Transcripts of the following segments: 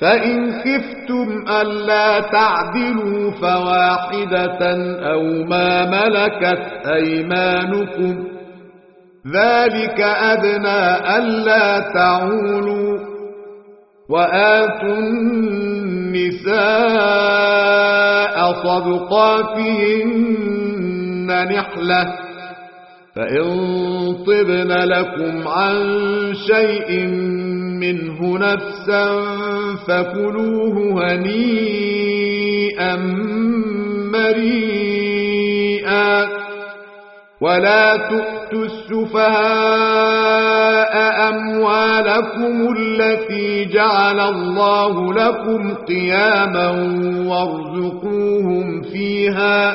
فإن خفتم ألا تعدلوا فواحدة أو ما ملكت أيمانكم ذلك أدنى ألا تعولوا وآتوا النساء صدقاتهن نحلة فإن طبن لكم عن شيء منه نفسا فكلوه هنيئا مريئا ولا تؤتوا السفهاء أموالكم التي جعل الله لكم قياما وارزقوهم فيها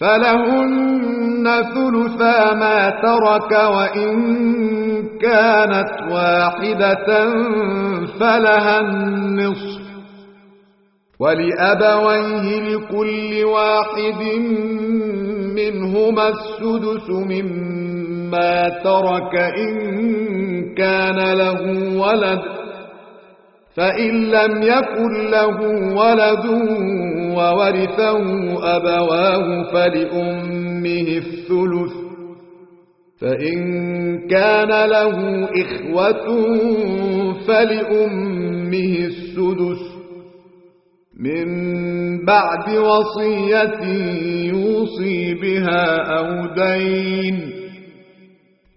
فلهن ثلثا ما ترك وإن كانت واحدة فلها النصف. ولأبويه لكل واحد منهما السدس مما ترك إن كان له ولد. فإن لم يكن له ولد وورثه أبواه فلأمه الثلث فإن كان له إخوة فلأمه السدس. من بعد وصية يوصي بها أو دين.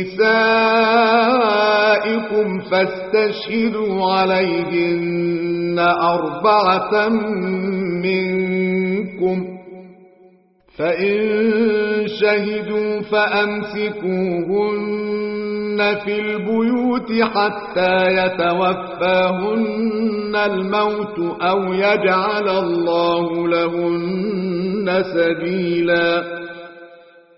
نسائكم فاستشهدوا عليهن أربعة منكم. فإن شهدوا فأمسكوهن في البيوت حتى يتوفاهن الموت أو يجعل الله لهن سبيلاً.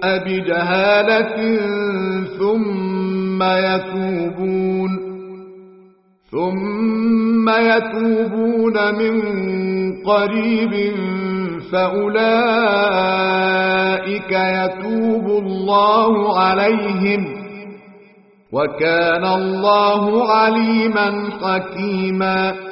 بجهالة ثم يتوبون ثم يتوبون من قريب فأولئك يتوب الله عليهم وكان الله عليما حكيما.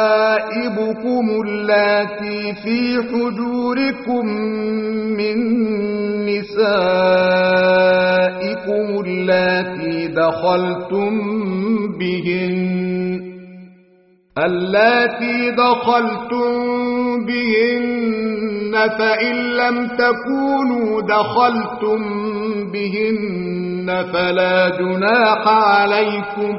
وربائبكم اللاتي في حجوركم من نسائكم اللاتي دخلتم بهن اللاتي دخلتم بهن فإن لم تكونوا دخلتم بهن فلا جناح عليكم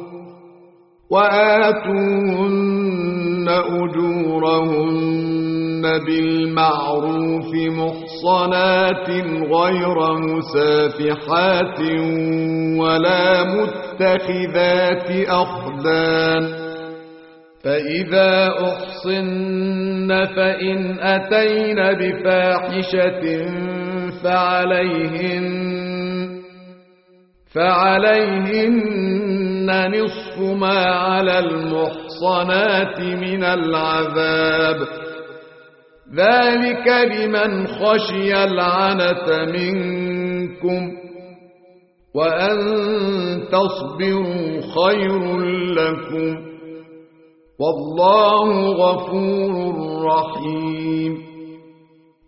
وآتوهن أجورهن بالمعروف محصنات غير مسافحات ولا متخذات أخدان فإذا أحصن فإن أتين بفاحشة فعليهن فعليهن نصف ما على المحصنات من العذاب. ذلك لمن خشي العنة منكم وأن تصبروا خير لكم. والله غفور رحيم.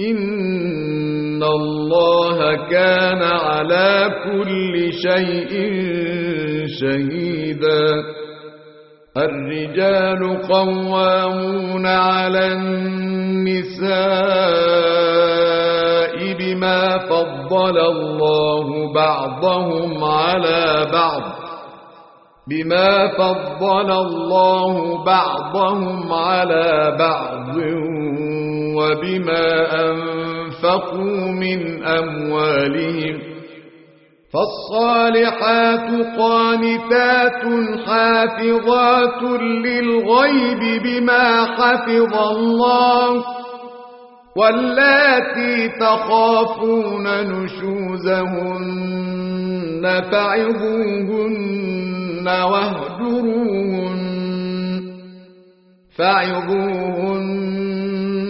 إن الله كان على كل شيء شهيدا الرجال قوامون على النساء بما فضل الله بعضهم على بعض بما فضل الله بعضهم على بعض وبما أنفقوا من أموالهم فالصالحات قانتات حافظات للغيب بما حفظ الله واللاتي تخافون نشوزهن فعظوهن واهجروهن فعظوهن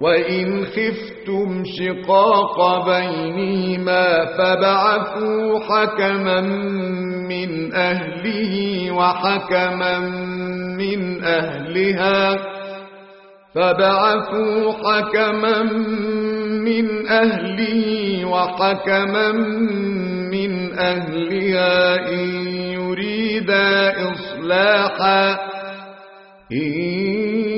وإن خفتم شقاق بينهما فبعثوا حكما من أهله وحكما من أهلها فبعثوا حكما من أهله وحكما من أهلها إن يريدا إصلاحا إن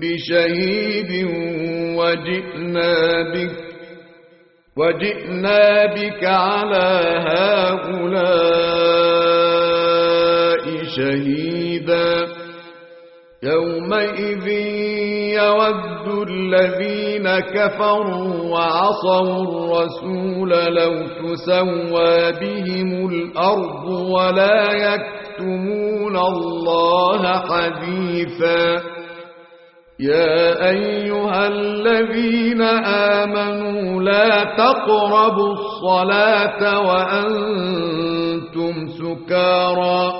بشهيد وجئنا بك وجئنا بك على هؤلاء شهيدا. يومئذ يود الذين كفروا وعصوا الرسول لو تسوى بهم الأرض ولا يكتمون الله حديثا. يا أيها الذين آمنوا لا تقربوا الصلاة وأنتم سكارى.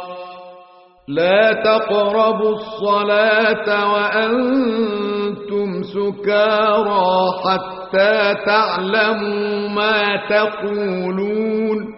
لا تقربوا الصلاة وأنتم سكارى حتى تعلموا ما تقولون.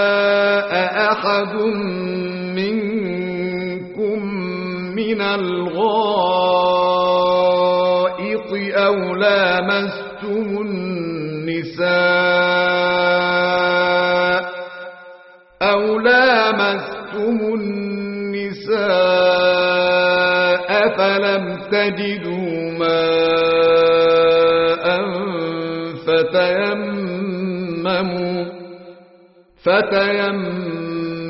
أحد منكم من الغائط أو لامستم النساء أو لامستم النساء فلم تجدوا ماء فتيمموا فتيمموا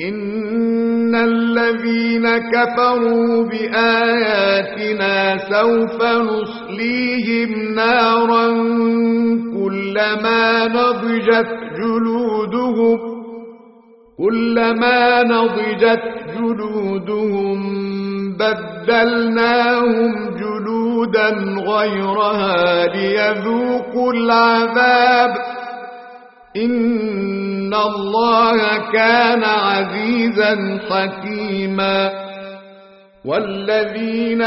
إن الذين كفروا بآياتنا سوف نصليهم نارا كلما نضجت جلودهم كلما نضجت جلودهم بدلناهم جلودا غيرها ليذوقوا العذاب إن الله كان عزيزا حكيما والذين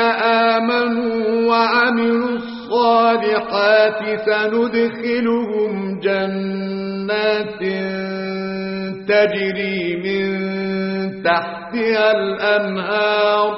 آمنوا وعملوا الصالحات سندخلهم جنات تجري من تحتها الأنهار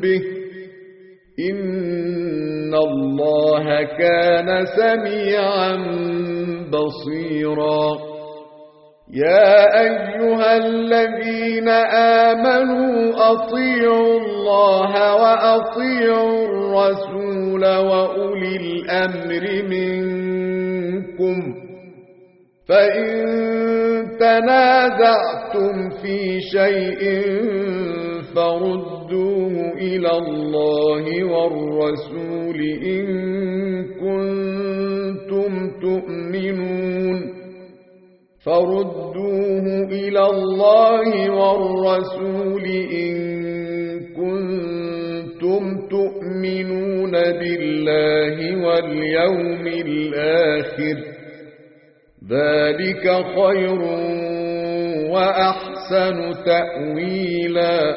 به إن الله كان سميعا بصيرا. يا أيها الذين آمنوا أطيعوا الله وأطيعوا الرسول وأولي الأمر منكم. فإن تنازعتم في شيء فردوه إلى الله والرسول إن كنتم تؤمنون. فردوه إلى الله والرسول إن كنتم تؤمنون بالله واليوم الآخر. ذلك خير وأحسن تأويلا.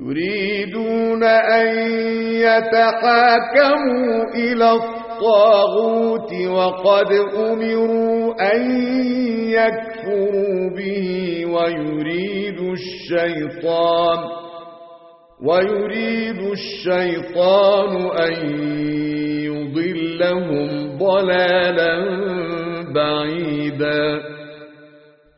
يريدون أن يتحاكموا إلى الطاغوت وقد أمروا أن يكفروا به ويريد الشيطان ويريد الشيطان أن يضلهم ضلالا بعيدا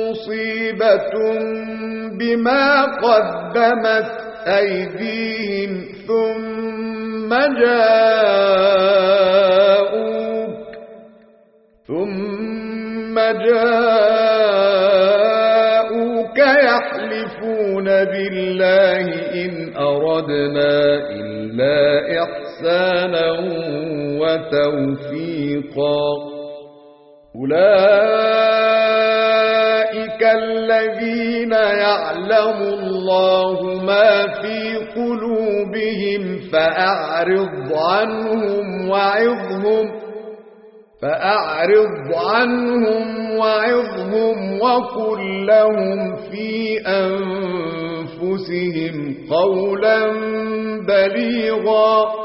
مصيبة بما قدمت أيديهم ثم جاءوك ثم جاءوك يحلفون بالله إن أردنا إلا إحسانا وتوفيقا أولئك الذين يعلم الله ما في قلوبهم فأعرض عنهم وعظهم فأعرض عنهم وعظهم وقل لهم في أنفسهم قولا بليغا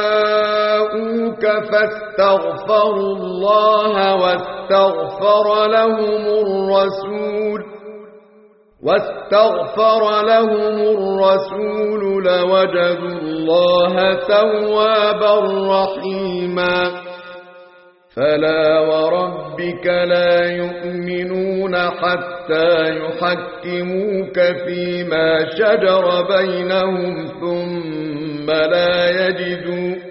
فاستغفروا الله واستغفر لهم الرسول واستغفر لهم الرسول لوجدوا الله توابا رحيما فلا وربك لا يؤمنون حتى يحكموك فيما شجر بينهم ثم لا يجدوا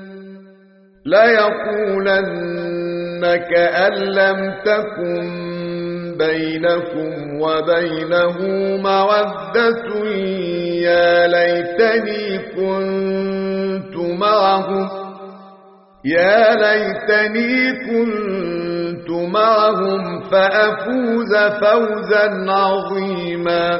ليقولن كأن لم تكن بينكم وبينه مودة يا ليتني كنت معهم يا ليتني كنت معهم فأفوز فوزا عظيما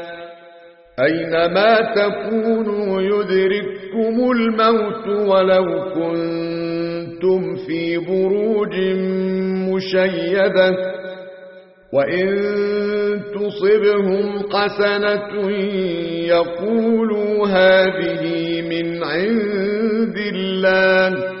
أينما تكونوا يدرككم الموت ولو كنتم في بروج مشيدة وإن تصبهم حسنة يقولوا هذه من عند الله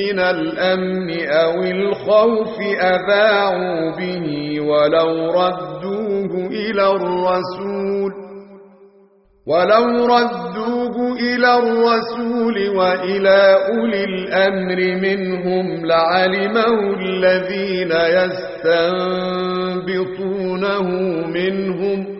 من الأمن أو الخوف أذاعوا به ولو ردوه إلى الرسول ولو ردوه إلى الرسول وإلى أولي الأمر منهم لعلمه الذين يستنبطونه منهم.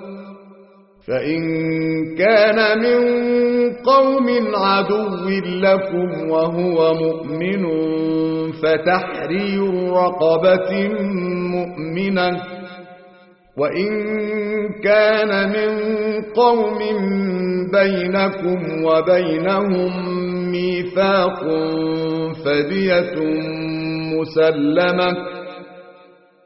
فإن كان من قوم عدو لكم وهو مؤمن فتحرير رقبة مؤمنة. وإن كان من قوم بينكم وبينهم ميثاق فدية مسلمة.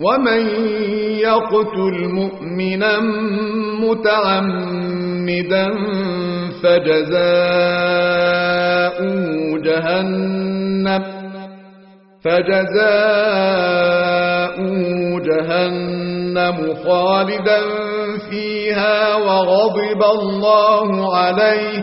ومن يقتل مؤمنا متعمدا فجزاؤه جهنم فجزاؤه جهنم خالدا فيها وغضب الله عليه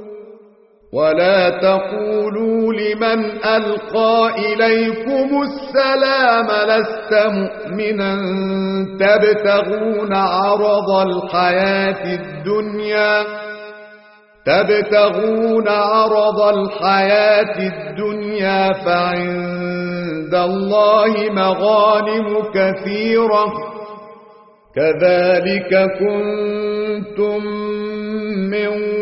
ولا تقولوا لمن ألقى إليكم السلام لست مؤمنا تبتغون عرض الحياة الدنيا تبتغون عرض الحياة الدنيا فعند الله مغانم كثيرة كذلك كنتم من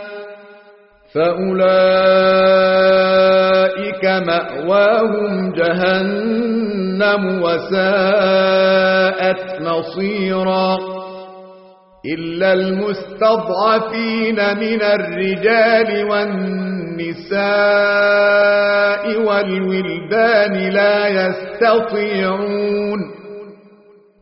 فأولئك مأواهم جهنم وساءت مصيرا إلا المستضعفين من الرجال والنساء والولدان لا يستطيعون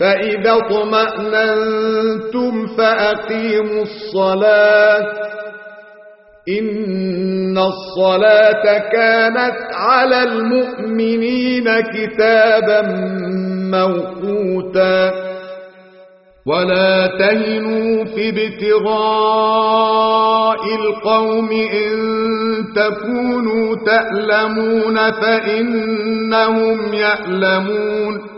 فإذا اطمأننتم فأقيموا الصلاة. إن الصلاة كانت على المؤمنين كتابا موقوتا. ولا تهنوا في ابتغاء القوم إن تكونوا تألمون فإنهم يألمون.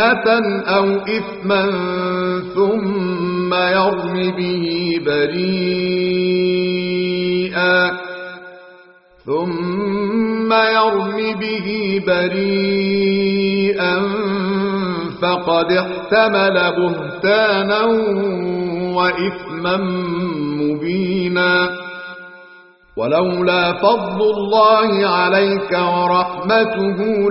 خطيئة أو إثما ثم يرم به بريئا ثم يرم به بريئا فقد احتمل بهتانا وإثما مبينا ولولا فضل الله عليك ورحمته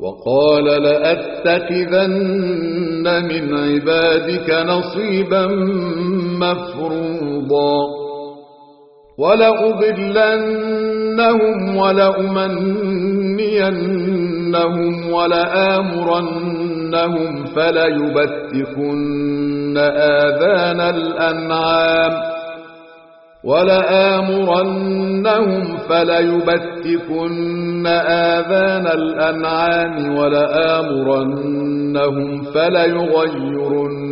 وقال لأتخذن من عبادك نصيبا مفروضا ولأضلنهم ولأمنينهم ولآمرنهم فليبتكن آذان الأنعام ولآمرنهم فليبتكن آذان الأنعام ولآمرنهم فليغيرن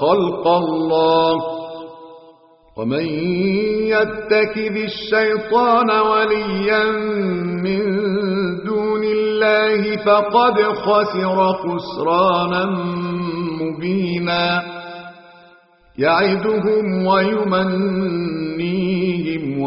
خلق الله ومن يتكذ الشيطان وليا من دون الله فقد خسر خسرانا مبينا يعدهم ويمنيهم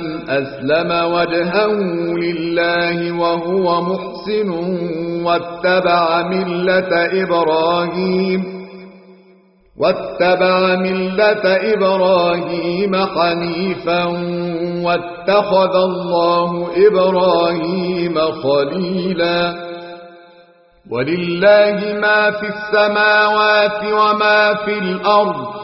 من أسلم وجهه لله وهو محسن واتبع ملة إبراهيم واتبع ملة إبراهيم حنيفا واتخذ الله إبراهيم خليلا ولله ما في السماوات وما في الأرض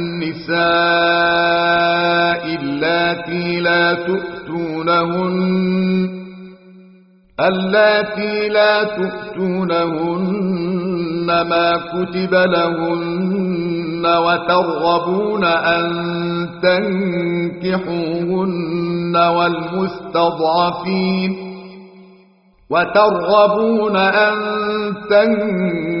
النساء اللاتي لا تؤتونهن اللاتي لا تؤتونهن ما كتب لهن وترغبون أن تنكحوهن والمستضعفين وترغبون أن تنكحوهن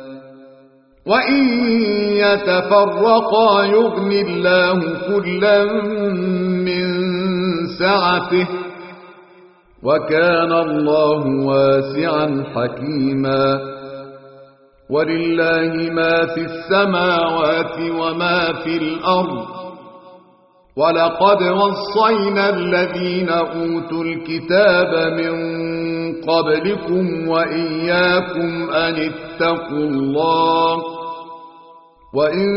وإن يتفرقا يغن الله كلا من سعته وكان الله واسعا حكيما ولله ما في السماوات وما في الأرض ولقد وصينا الذين أوتوا الكتاب من قبلكم وإياكم أن اتقوا الله وإن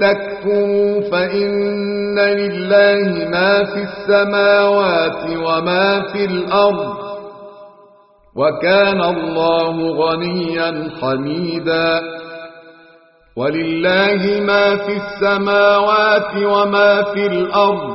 تكفروا فإن لله ما في السماوات وما في الأرض وكان الله غنيا حميدا ولله ما في السماوات وما في الأرض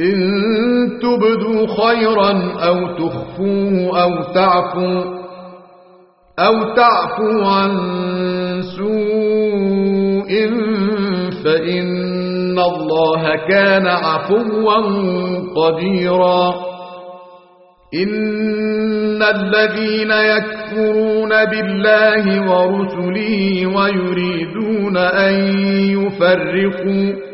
إن تبدوا خيرا أو تخفوه أو تعفوا أو تعفوا عن سوء فإن الله كان عفوا قديرا. إن الذين يكفرون بالله ورسله ويريدون أن يفرقوا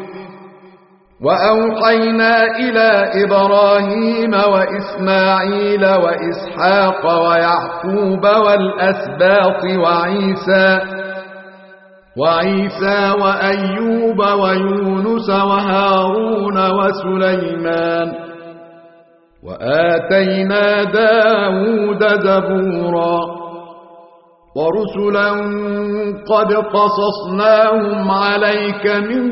وأوحينا إلى إبراهيم وإسماعيل وإسحاق ويعقوب والأسباط وعيسى وعيسى وأيوب ويونس وهارون وسليمان وآتينا داود زبورا ورسلا قد قصصناهم عليك من